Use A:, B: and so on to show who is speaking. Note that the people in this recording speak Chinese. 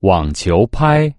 A: 网球拍。